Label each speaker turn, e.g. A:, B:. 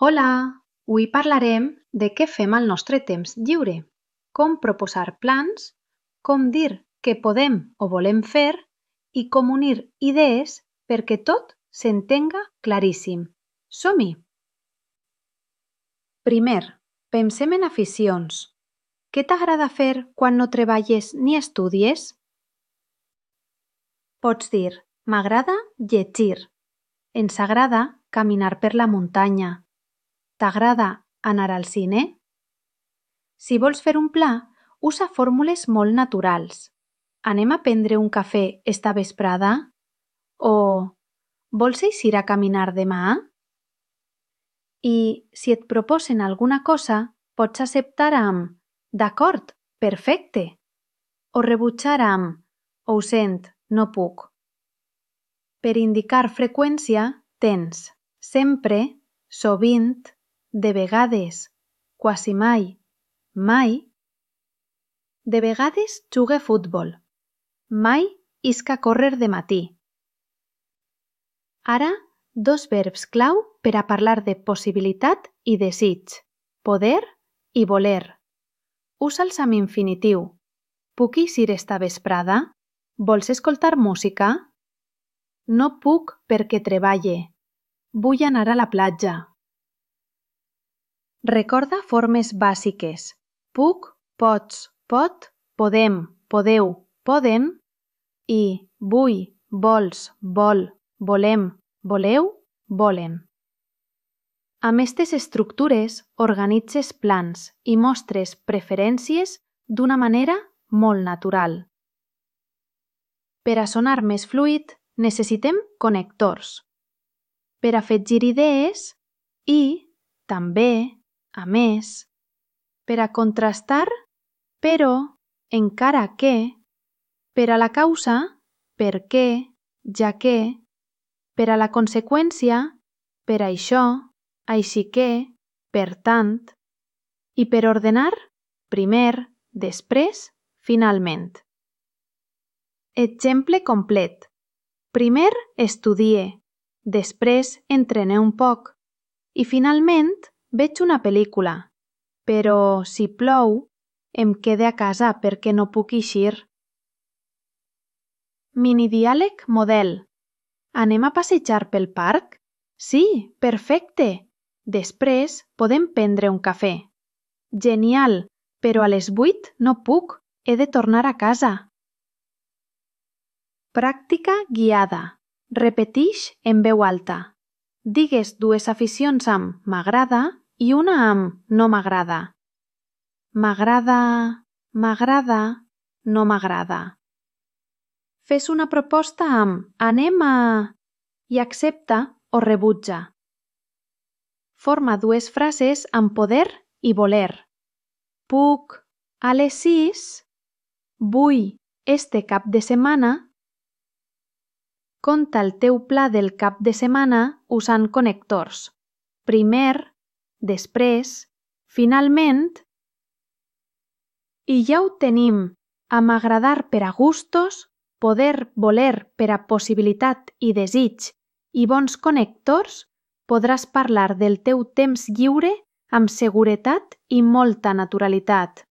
A: Hola! Avui parlarem de què fem al nostre temps lliure, com proposar plans, com dir què podem o volem fer i com unir idees perquè tot s'entenga claríssim. Som-hi! Primer, pensem en aficions. Què t'agrada fer quan no treballes ni estudies? Pots dir m'agrada llegir, ens agrada caminar per la muntanya, t'agrada anar al cine? Si vols fer un pla, usa fórmules molt naturals. Anem a prendre un cafè esta vesprada? O vols eixir a caminar demà? I si et proposen alguna cosa, pots acceptar amb d'acord, perfecte o rebutjar amb ho sent, no puc. Per indicar freqüència tens sempre, sovint, de vegades, quasi mai, mai. De vegades jugue futbol, mai isc a córrer de matí. Ara, dos verbs clau per a parlar de possibilitat i desig, poder i voler. Usa'ls amb infinitiu. Puc eixir esta vesprada? Vols escoltar música? No puc perquè treballe. Vull anar a la platja. Recorda formes bàsiques: puc, pots, pot, podem, podeu, poden i vull, vols, vol, volem, voleu, volen. Amb estes estructures organitzes plans i mostres preferències d'una manera molt natural. Per a sonar més fluid, necessitem connectors. Per afegir idees i, també, a més. Per a contrastar, però, encara que. Per a la causa, perquè, ja que. Per a la conseqüència, per això, així que, per tant. I per ordenar, primer, després, finalment. Exemple complet: primer estudie, després entrene un poc i finalment veig una pel·lícula, però si plou em quede a casa perquè no puc eixir. Minidiàleg model. Anem a passejar pel parc? Sí, perfecte! Després podem prendre un cafè. Genial, però a les vuit no puc, he de tornar a casa. Pràctica guiada. Repetix en veu alta. Digues dues aficions amb m'agrada i una amb no m'agrada. M'agrada, m'agrada, no m'agrada. Fes una proposta amb anem a i accepta o rebutja. Forma dues frases amb poder i voler. Puc a les sis, vull este cap de setmana Conta el teu pla del cap de setmana usant connectors. Primer, després, finalment... I ja ho tenim, amb agradar per a gustos, poder voler per a possibilitat i desig i bons connectors, podràs parlar del teu temps lliure amb seguretat i molta naturalitat.